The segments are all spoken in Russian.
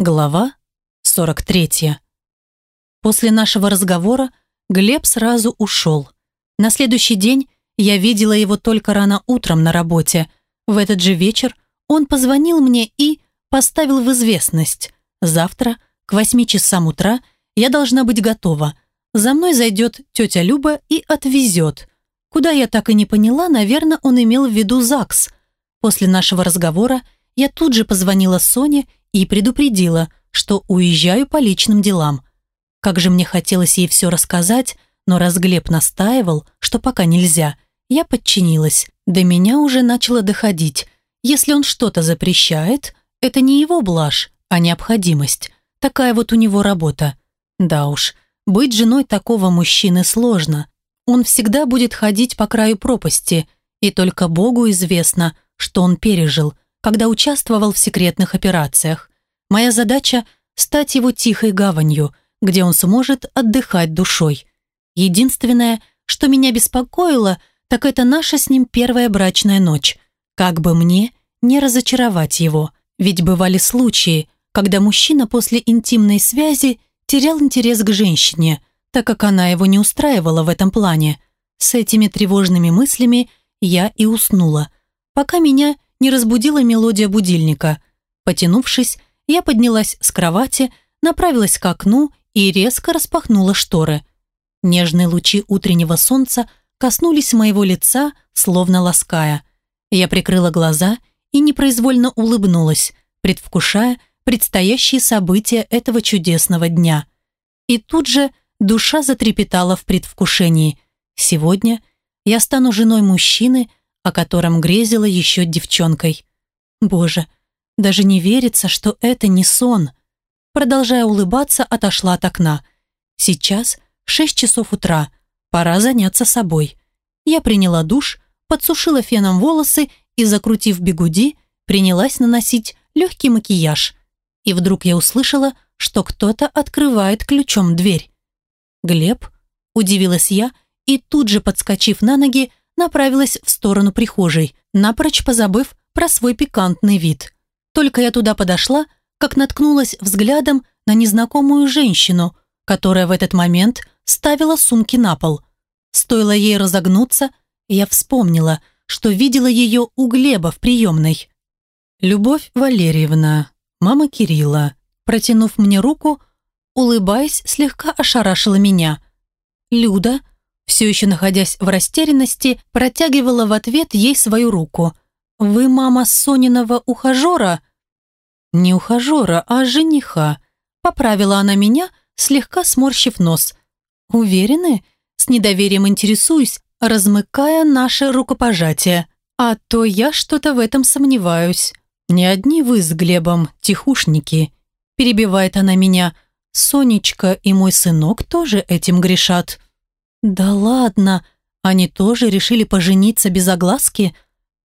Глава 43. После нашего разговора Глеб сразу ушел. На следующий день я видела его только рано утром на работе. В этот же вечер он позвонил мне и поставил в известность. Завтра к восьми часам утра я должна быть готова. За мной зайдет тетя Люба и отвезет. Куда я так и не поняла, наверное, он имел в виду ЗАГС. После нашего разговора я тут же позвонила Соне и предупредила, что уезжаю по личным делам. Как же мне хотелось ей все рассказать, но раз Глеб настаивал, что пока нельзя, я подчинилась. До меня уже начало доходить. Если он что-то запрещает, это не его блажь, а необходимость. Такая вот у него работа. Да уж, быть женой такого мужчины сложно. Он всегда будет ходить по краю пропасти, и только Богу известно, что он пережил – когда участвовал в секретных операциях. Моя задача – стать его тихой гаванью, где он сможет отдыхать душой. Единственное, что меня беспокоило, так это наша с ним первая брачная ночь. Как бы мне не разочаровать его, ведь бывали случаи, когда мужчина после интимной связи терял интерес к женщине, так как она его не устраивала в этом плане. С этими тревожными мыслями я и уснула, пока меня не разбудила мелодия будильника. Потянувшись, я поднялась с кровати, направилась к окну и резко распахнула шторы. Нежные лучи утреннего солнца коснулись моего лица, словно лаская. Я прикрыла глаза и непроизвольно улыбнулась, предвкушая предстоящие события этого чудесного дня. И тут же душа затрепетала в предвкушении. Сегодня я стану женой мужчины, о котором грезила еще девчонкой. Боже, даже не верится, что это не сон. Продолжая улыбаться, отошла от окна. Сейчас шесть часов утра, пора заняться собой. Я приняла душ, подсушила феном волосы и, закрутив бегуди, принялась наносить легкий макияж. И вдруг я услышала, что кто-то открывает ключом дверь. «Глеб?» – удивилась я и тут же, подскочив на ноги, направилась в сторону прихожей, напрочь позабыв про свой пикантный вид. Только я туда подошла, как наткнулась взглядом на незнакомую женщину, которая в этот момент ставила сумки на пол. Стоило ей разогнуться, я вспомнила, что видела ее у Глеба в приемной. «Любовь Валерьевна, мама Кирилла», протянув мне руку, улыбаясь, слегка ошарашила меня. «Люда», все еще находясь в растерянности, протягивала в ответ ей свою руку. «Вы мама Сониного ухажера?» «Не ухажера, а жениха», — поправила она меня, слегка сморщив нос. «Уверены?» С недоверием интересуюсь, размыкая наше рукопожатие. А то я что-то в этом сомневаюсь. Не одни вы с Глебом тихушники. Перебивает она меня. Сонечка и мой сынок тоже этим грешат. «Да ладно, они тоже решили пожениться без огласки?»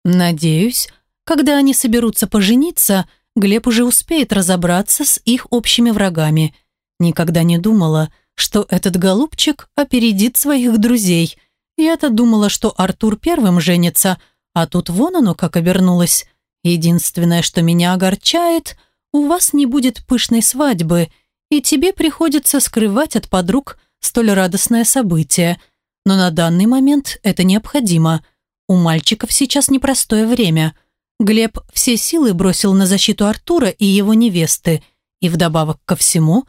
«Надеюсь, когда они соберутся пожениться, Глеб уже успеет разобраться с их общими врагами. Никогда не думала, что этот голубчик опередит своих друзей. Я-то думала, что Артур первым женится, а тут вон оно как обернулось. Единственное, что меня огорчает, у вас не будет пышной свадьбы, и тебе приходится скрывать от подруг столь радостное событие. Но на данный момент это необходимо. У мальчиков сейчас непростое время. Глеб все силы бросил на защиту Артура и его невесты, и вдобавок ко всему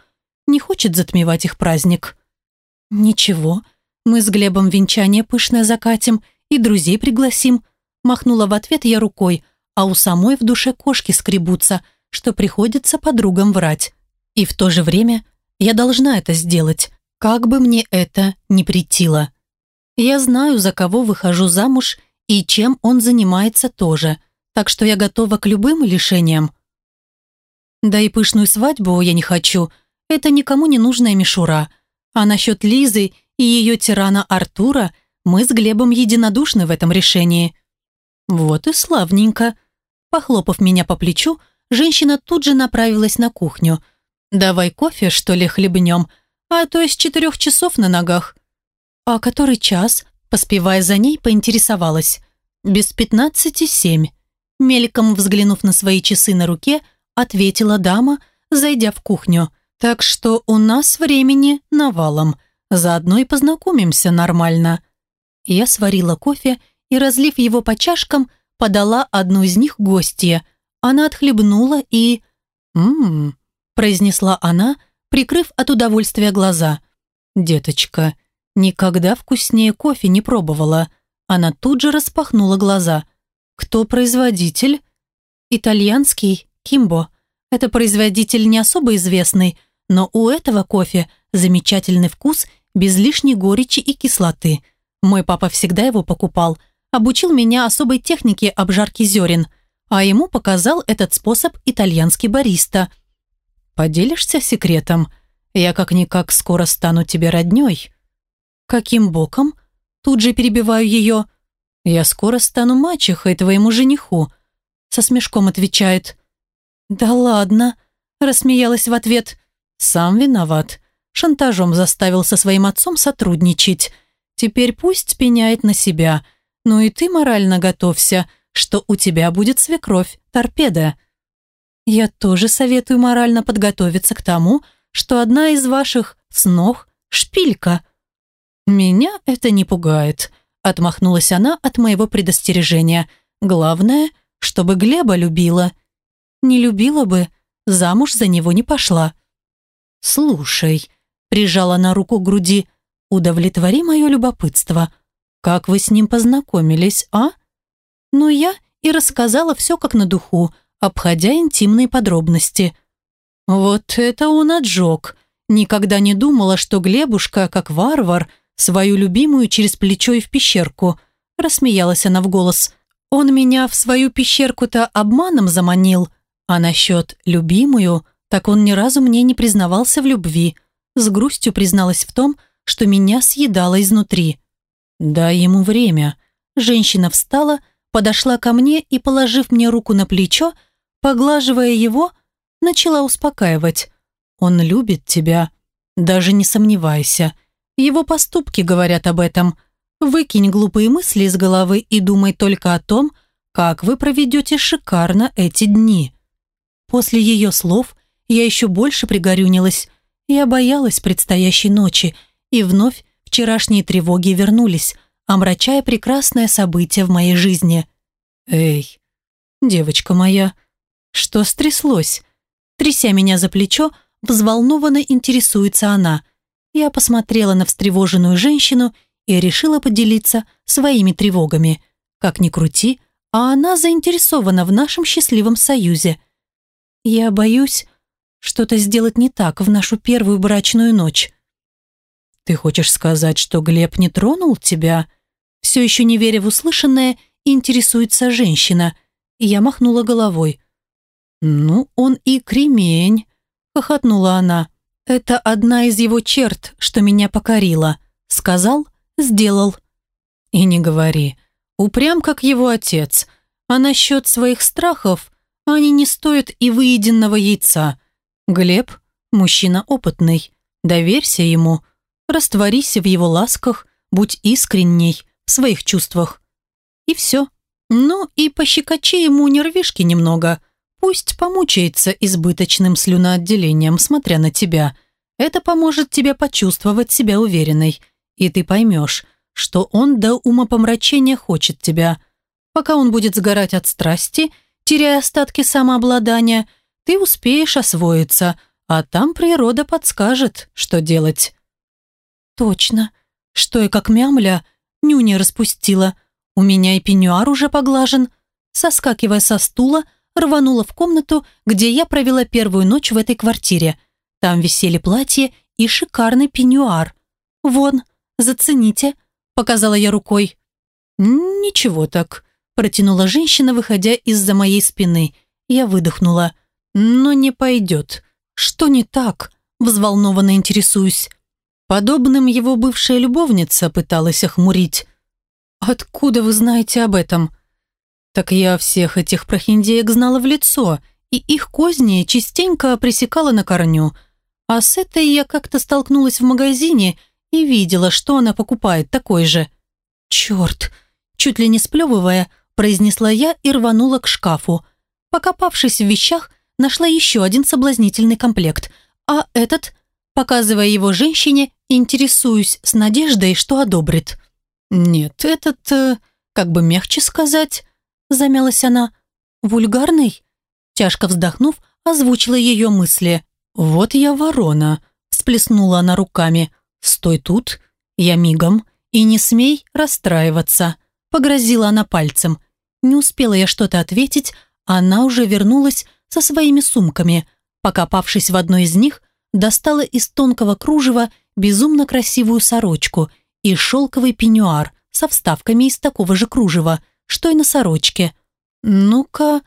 не хочет затмевать их праздник. «Ничего, мы с Глебом венчание пышное закатим и друзей пригласим», махнула в ответ я рукой, а у самой в душе кошки скребутся, что приходится подругам врать. И в то же время я должна это сделать, как бы мне это ни претило. Я знаю, за кого выхожу замуж и чем он занимается тоже, так что я готова к любым лишениям. Да и пышную свадьбу я не хочу, это никому не нужная мишура. А насчет Лизы и ее тирана Артура мы с Глебом единодушны в этом решении. Вот и славненько. Похлопав меня по плечу, женщина тут же направилась на кухню. «Давай кофе, что ли, хлебнем?» А то из четырех часов на ногах. А который час, поспевая за ней, поинтересовалась. Без пятнадцати семь. Мельком взглянув на свои часы на руке, ответила дама, зайдя в кухню. «Так что у нас времени навалом. Заодно и познакомимся нормально». Я сварила кофе и, разлив его по чашкам, подала одну из них гостье. Она отхлебнула и... «М-м-м», произнесла она, прикрыв от удовольствия глаза. «Деточка, никогда вкуснее кофе не пробовала». Она тут же распахнула глаза. «Кто производитель?» «Итальянский, Кимбо. Это производитель не особо известный, но у этого кофе замечательный вкус без лишней горечи и кислоты. Мой папа всегда его покупал, обучил меня особой технике обжарки зерен, а ему показал этот способ итальянский бариста. «Поделишься секретом? Я как-никак скоро стану тебе роднёй». «Каким боком?» Тут же перебиваю ее. «Я скоро стану мачехой твоему жениху», со смешком отвечает. «Да ладно», рассмеялась в ответ. «Сам виноват. Шантажом заставил со своим отцом сотрудничать. Теперь пусть пеняет на себя. Ну и ты морально готовься, что у тебя будет свекровь, торпеда». «Я тоже советую морально подготовиться к тому, что одна из ваших снов – шпилька». «Меня это не пугает», – отмахнулась она от моего предостережения. «Главное, чтобы Глеба любила». «Не любила бы, замуж за него не пошла». «Слушай», – прижала на руку к груди, – «удовлетвори мое любопытство. Как вы с ним познакомились, а?» Но я и рассказала все как на духу, обходя интимные подробности. Вот это он отжег. Никогда не думала, что Глебушка, как варвар, свою любимую через плечо и в пещерку. Рассмеялась она в голос. Он меня в свою пещерку-то обманом заманил, а насчет любимую, так он ни разу мне не признавался в любви. С грустью призналась в том, что меня съедало изнутри. «Дай ему время». Женщина встала, подошла ко мне и, положив мне руку на плечо, поглаживая его, начала успокаивать. «Он любит тебя. Даже не сомневайся. Его поступки говорят об этом. Выкинь глупые мысли из головы и думай только о том, как вы проведете шикарно эти дни». После ее слов я еще больше пригорюнилась. Я боялась предстоящей ночи, и вновь вчерашние тревоги вернулись, омрачая прекрасное событие в моей жизни. «Эй, девочка моя, что стряслось?» Тряся меня за плечо, взволнованно интересуется она. Я посмотрела на встревоженную женщину и решила поделиться своими тревогами. Как ни крути, а она заинтересована в нашем счастливом союзе. Я боюсь что-то сделать не так в нашу первую брачную ночь. Ты хочешь сказать, что Глеб не тронул тебя? Все еще не веря в услышанное, интересуется женщина. Я махнула головой. Ну, он и кремень, хохотнула она. «Это одна из его черт, что меня покорила. Сказал, сделал». «И не говори. Упрям, как его отец. А насчет своих страхов, они не стоят и выеденного яйца. Глеб – мужчина опытный. Доверься ему. Растворись в его ласках, будь искренней в своих чувствах. И все. Ну и пощекочи ему нервишки немного. Пусть помучается избыточным слюноотделением, смотря на тебя. Это поможет тебе почувствовать себя уверенной. И ты поймешь, что он до умопомрачения хочет тебя. Пока он будет сгорать от страсти, теряя остатки самообладания, ты успеешь освоиться, а там природа подскажет, что делать. Точно. Что я как мямля, нюни распустила. У меня и пеньюар уже поглажен. Соскакивая со стула, рванула в комнату, где я провела первую ночь в этой квартире. Там висели платья и шикарный пеньюар. «Вон, зацените», — показала я рукой. «Ничего так», — протянула женщина, выходя из-за моей спины. Я выдохнула. «Но не пойдет. Что не так?» — взволнованно интересуюсь. Подобным его бывшая любовница пыталась охмурить. «Откуда вы знаете об этом?» Так я всех этих прохиндеек знала в лицо, и их козни частенько пресекала на корню. А с этой я как-то столкнулась в магазине и видела, что она покупает такой же. «Черт!» Чуть ли не сплевывая, произнесла я и рванула к шкафу. Покопавшись в вещах, нашла еще один соблазнительный комплект, а этот, показывая его женщине, интересуюсь с надеждой, что одобрит. «Нет, этот, э, как бы мягче сказать», — замялась она, — «вульгарный?» Тяжко вздохнув, озвучила ее мысли. «Вот я ворона», — всплеснула она руками. «Стой тут, я мигом, и не смей расстраиваться», — погрозила она пальцем. Не успела я что-то ответить, она уже вернулась со своими сумками. Покопавшись в одной из них, достала из тонкого кружева безумно красивую сорочку и шелковый пеньюар со вставками из такого же кружева, что и на сорочке. «Ну-ка,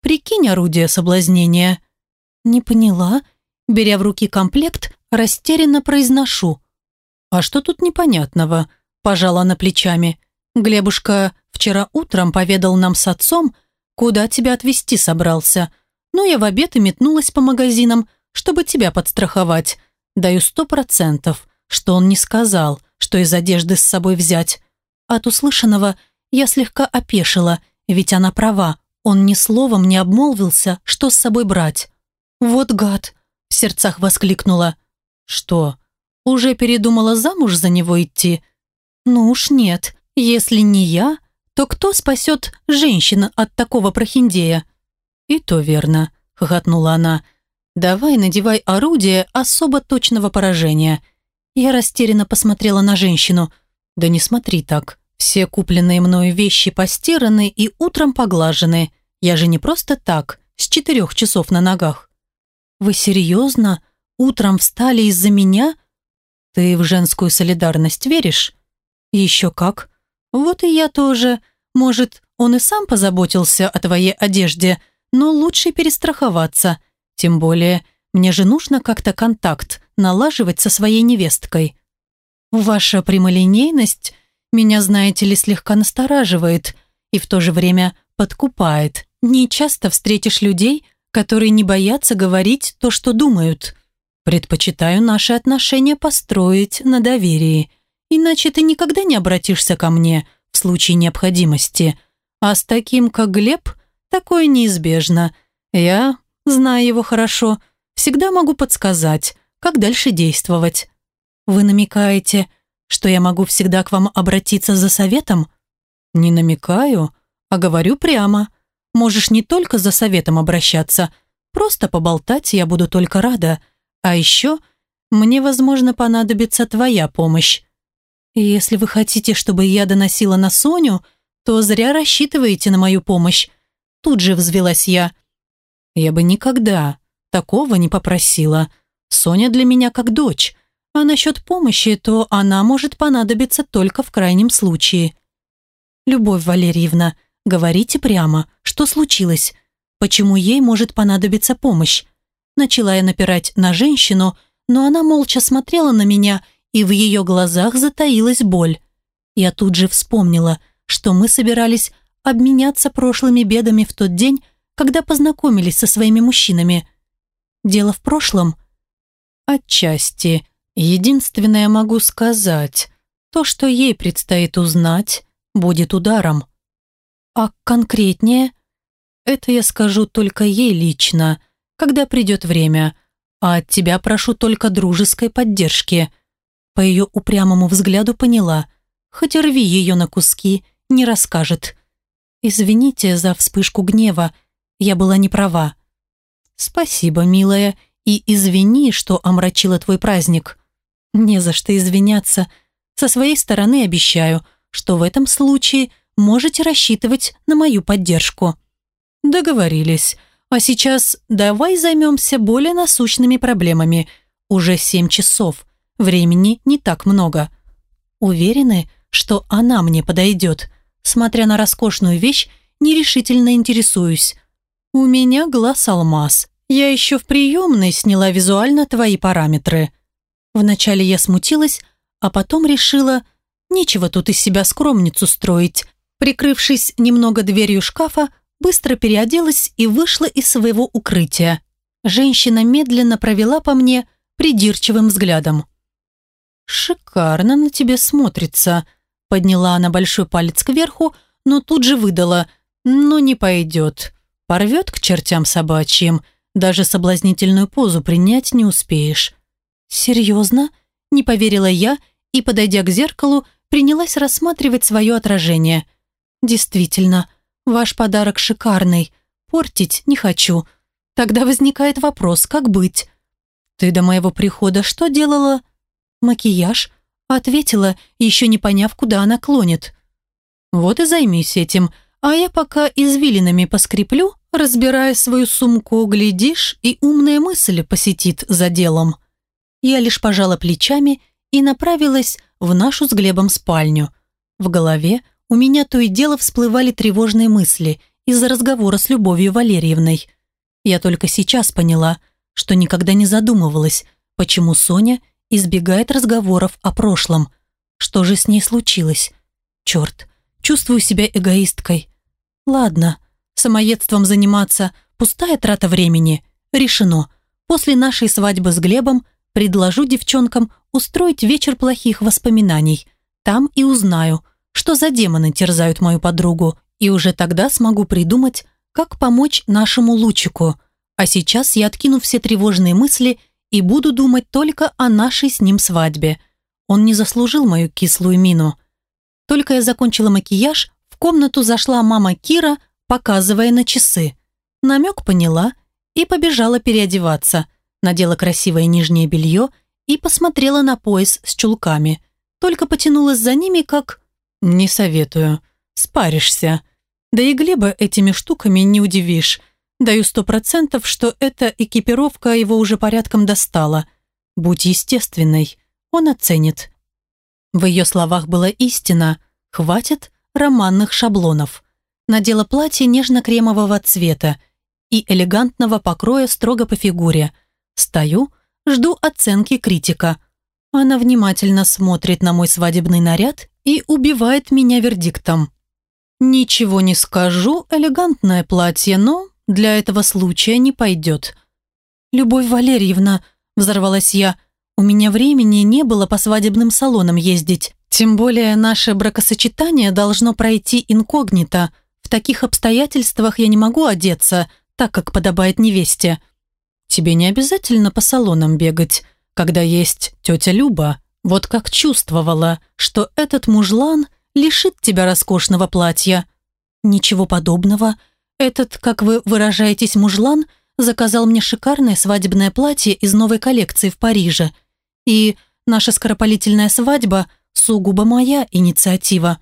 прикинь орудие соблазнения». «Не поняла», беря в руки комплект, растерянно произношу. «А что тут непонятного?» – пожала на плечами. «Глебушка вчера утром поведал нам с отцом, куда тебя отвезти собрался. Но я в обед и метнулась по магазинам, чтобы тебя подстраховать. Даю сто процентов, что он не сказал, что из одежды с собой взять. От услышанного я слегка опешила, ведь она права, он ни словом не обмолвился, что с собой брать. «Вот гад!» – в сердцах воскликнула. «Что, уже передумала замуж за него идти?» «Ну уж нет, если не я, то кто спасет женщину от такого прохиндея?» «И то верно», – хохотнула она. «Давай надевай орудие особо точного поражения». Я растерянно посмотрела на женщину. «Да не смотри так. Все купленные мною вещи постираны и утром поглажены. Я же не просто так, с четырех часов на ногах». «Вы серьезно? Утром встали из-за меня?» «Ты в женскую солидарность веришь?» «Еще как. Вот и я тоже. Может, он и сам позаботился о твоей одежде, но лучше перестраховаться. Тем более, мне же нужно как-то контакт налаживать со своей невесткой. Ваша прямолинейность меня, знаете ли, слегка настораживает и в то же время подкупает. Не часто встретишь людей, которые не боятся говорить то, что думают. Предпочитаю наши отношения построить на доверии, иначе ты никогда не обратишься ко мне – в случае необходимости. А с таким, как Глеб, такое неизбежно. Я, зная его хорошо, всегда могу подсказать, как дальше действовать. Вы намекаете, что я могу всегда к вам обратиться за советом? Не намекаю, а говорю прямо. Можешь не только за советом обращаться, просто поболтать я буду только рада. А еще мне, возможно, понадобится твоя помощь. «Если вы хотите, чтобы я доносила на Соню, то зря рассчитываете на мою помощь». Тут же взвелась я. «Я бы никогда такого не попросила. Соня для меня как дочь, а насчет помощи, то она может понадобиться только в крайнем случае». «Любовь Валерьевна, говорите прямо, что случилось? Почему ей может понадобиться помощь?» Начала я напирать на женщину, но она молча смотрела на меня и в ее глазах затаилась боль. Я тут же вспомнила, что мы собирались обменяться прошлыми бедами в тот день, когда познакомились со своими мужчинами. Дело в прошлом? Отчасти. Единственное могу сказать, то, что ей предстоит узнать, будет ударом. А конкретнее? Это я скажу только ей лично, когда придет время, а от тебя прошу только дружеской поддержки. По ее упрямому взгляду поняла, хоть рви ее на куски, не расскажет. «Извините за вспышку гнева, я была не права». «Спасибо, милая, и извини, что омрачила твой праздник». «Не за что извиняться. Со своей стороны обещаю, что в этом случае можете рассчитывать на мою поддержку». «Договорились. А сейчас давай займемся более насущными проблемами. Уже семь часов. Времени не так много. Уверены, что она мне подойдет? Смотря на роскошную вещь, нерешительно интересуюсь. У меня глаз алмаз. Я еще в приемной сняла визуально твои параметры. Вначале я смутилась, а потом решила, нечего тут из себя скромницу строить. Прикрывшись немного дверью шкафа, быстро переоделась и вышла из своего укрытия. Женщина медленно провела по мне придирчивым взглядом. «Шикарно на тебе смотрится», — подняла она большой палец кверху, но тут же выдала «ну не пойдет». Порвет к чертям собачьим. даже соблазнительную позу принять не успеешь». «Серьезно?» – не поверила я и, подойдя к зеркалу, принялась рассматривать свое отражение. «Действительно, ваш подарок шикарный. Портить не хочу. Тогда возникает вопрос, как быть?» «Ты до моего прихода что делала?» «Макияж», – ответила, еще не поняв, куда она клонит. «Вот и займись этим, а я пока извилинами поскреплю, разбирая свою сумку, глядишь, и умная мысль посетит за делом». Я лишь пожала плечами и направилась в нашу с Глебом спальню. В голове у меня то и дело всплывали тревожные мысли из-за разговора с Любовью Валерьевной. Я только сейчас поняла, что никогда не задумывалась, почему Соня избегает разговоров о прошлом. Что же с ней случилось? Черт, чувствую себя эгоисткой. Ладно, самоедством заниматься – пустая трата времени. Решено. После нашей свадьбы с Глебом предложу девчонкам устроить вечер плохих воспоминаний. Там и узнаю, что за демоны терзают мою подругу, и уже тогда смогу придумать, как помочь нашему лучику. А сейчас я откину все тревожные мысли и буду думать только о нашей с ним свадьбе. Он не заслужил мою кислую мину. Только я закончила макияж, в комнату зашла мама Кира, показывая на часы. Намек поняла и побежала переодеваться. Надела красивое нижнее белье и посмотрела на пояс с чулками. Только потянулась за ними, как... «Не советую. Спаришься. Да и Глеба этими штуками не удивишь. Даю сто процентов, что эта экипировка его уже порядком достала. Будь естественной, он оценит. В ее словах была истина. Хватит романных шаблонов. Надела платье нежно-кремового цвета и элегантного покроя строго по фигуре. Стою, жду оценки критика. Она внимательно смотрит на мой свадебный наряд и убивает меня вердиктом. Ничего не скажу, элегантное платье, но для этого случая не пойдет. «Любовь Валерьевна», – взорвалась я, – «у меня времени не было по свадебным салонам ездить. Тем более наше бракосочетание должно пройти инкогнито. В таких обстоятельствах я не могу одеться, так как подобает невесте». «Тебе не обязательно по салонам бегать, когда есть тетя Люба. Вот как чувствовала, что этот мужлан лишит тебя роскошного платья». «Ничего подобного», этот, как вы выражаетесь, мужлан заказал мне шикарное свадебное платье из новой коллекции в Париже. И наша скоропалительная свадьба сугубо моя инициатива.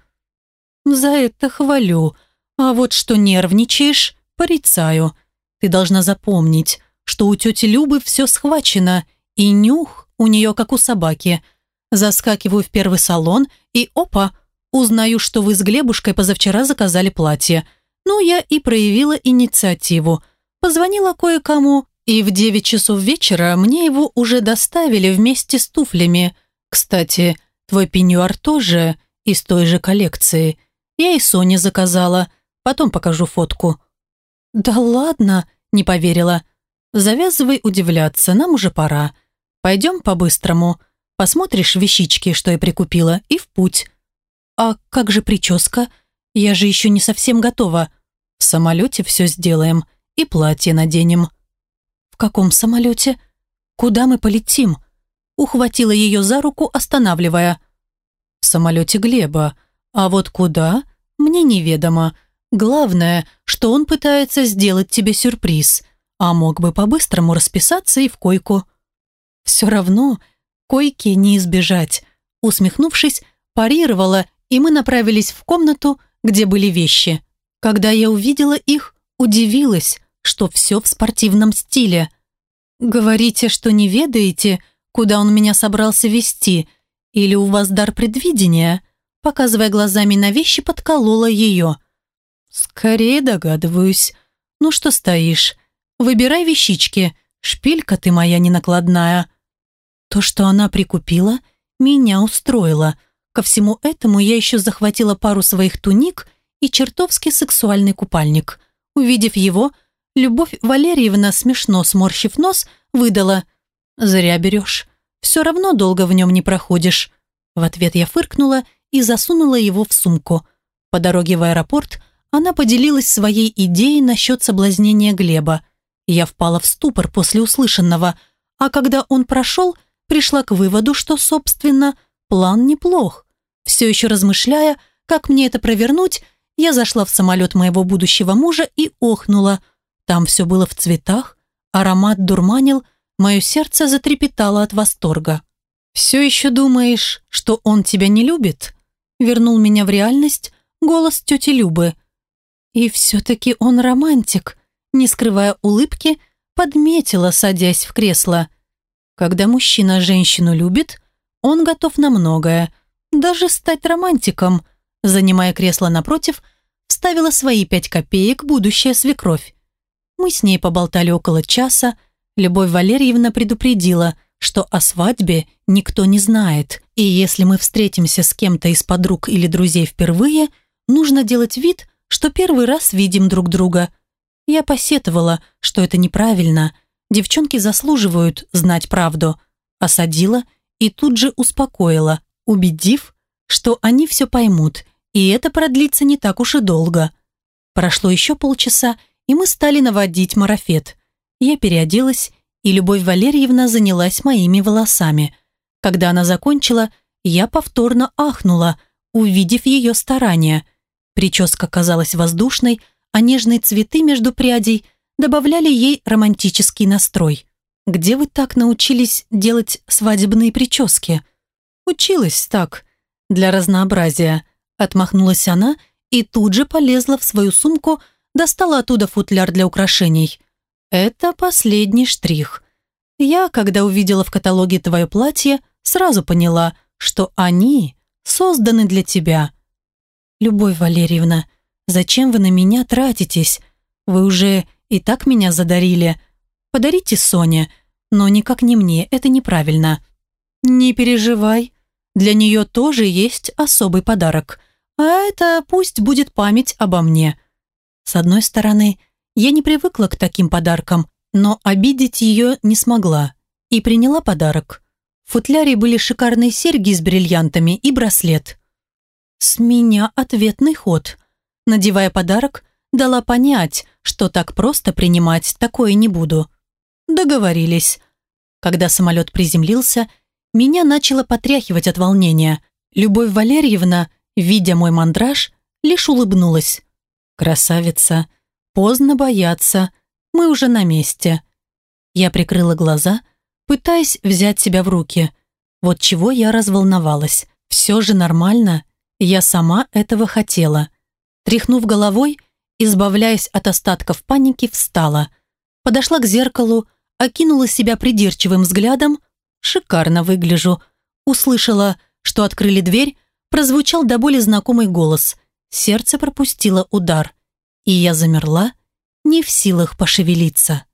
За это хвалю. А вот что нервничаешь, порицаю. Ты должна запомнить, что у тети Любы все схвачено, и нюх у нее как у собаки. Заскакиваю в первый салон, и опа, узнаю, что вы с Глебушкой позавчера заказали платье – ну, я и проявила инициативу. Позвонила кое-кому, и в 9 часов вечера мне его уже доставили вместе с туфлями. Кстати, твой пеньюар тоже из той же коллекции. Я и Соне заказала. Потом покажу фотку». «Да ладно», — не поверила. «Завязывай удивляться, нам уже пора. Пойдем по-быстрому. Посмотришь вещички, что я прикупила, и в путь». «А как же прическа? Я же еще не совсем готова. В самолете все сделаем и платье наденем». «В каком самолете? Куда мы полетим?» Ухватила ее за руку, останавливая. «В самолете Глеба. А вот куда? Мне неведомо. Главное, что он пытается сделать тебе сюрприз, а мог бы по-быстрому расписаться и в койку». «Все равно койки не избежать», усмехнувшись, парировала, и мы направились в комнату, где были вещи. Когда я увидела их, удивилась, что все в спортивном стиле. «Говорите, что не ведаете, куда он меня собрался вести, или у вас дар предвидения?» Показывая глазами на вещи, подколола ее. «Скорее догадываюсь. Ну что стоишь? Выбирай вещички. Шпилька ты моя ненакладная». То, что она прикупила, меня устроило. Ко всему этому я еще захватила пару своих туник и чертовски сексуальный купальник. Увидев его, Любовь Валерьевна, смешно сморщив нос, выдала «Зря берешь. Все равно долго в нем не проходишь». В ответ я фыркнула и засунула его в сумку. По дороге в аэропорт она поделилась своей идеей насчет соблазнения Глеба. Я впала в ступор после услышанного, а когда он прошел, пришла к выводу, что, собственно, план неплох. Все еще размышляя, как мне это провернуть, я зашла в самолет моего будущего мужа и охнула. Там все было в цветах, аромат дурманил, мое сердце затрепетало от восторга. «Все еще думаешь, что он тебя не любит?» Вернул меня в реальность голос тети Любы. «И все-таки он романтик», не скрывая улыбки, подметила, садясь в кресло. Когда мужчина женщину любит, он готов на многое, даже стать романтиком. Занимая кресло напротив, вставила свои пять копеек будущая свекровь. Мы с ней поболтали около часа, Любовь Валерьевна предупредила, что о свадьбе никто не знает, и если мы встретимся с кем-то из подруг или друзей впервые, нужно делать вид, что первый раз видим друг друга. Я посетовала, что это неправильно, девчонки заслуживают знать правду. Осадила и тут же успокоила, убедив, что они все поймут, и это продлится не так уж и долго. Прошло еще полчаса, и мы стали наводить марафет. Я переоделась и Любовь Валерьевна занялась моими волосами. Когда она закончила, я повторно ахнула, увидев ее старания. Прическа казалась воздушной, а нежные цветы между прядей добавляли ей романтический настрой. «Где вы так научились делать свадебные прически?» «Училась так, для разнообразия», — отмахнулась она и тут же полезла в свою сумку, достала оттуда футляр для украшений. Это последний штрих. Я, когда увидела в каталоге твое платье, сразу поняла, что они созданы для тебя. Любовь Валерьевна, зачем вы на меня тратитесь? Вы уже и так меня задарили. Подарите Соне, но никак не мне, это неправильно. Не переживай, для нее тоже есть особый подарок. А это пусть будет память обо мне. С одной стороны, я не привыкла к таким подаркам, но обидеть ее не смогла и приняла подарок. В футляре были шикарные серьги с бриллиантами и браслет. С меня ответный ход. Надевая подарок, дала понять, что так просто принимать такое не буду. Договорились. Когда самолет приземлился, меня начало потряхивать от волнения. Любовь Валерьевна, видя мой мандраж, лишь улыбнулась. «Красавица, Поздно бояться. Мы уже на месте. Я прикрыла глаза, пытаясь взять себя в руки. Вот чего я разволновалась. Все же нормально. Я сама этого хотела. Тряхнув головой, избавляясь от остатков паники, встала. Подошла к зеркалу, окинула себя придирчивым взглядом. Шикарно выгляжу. Услышала, что открыли дверь, прозвучал до боли знакомый голос. Сердце пропустило удар и я замерла, не в силах пошевелиться.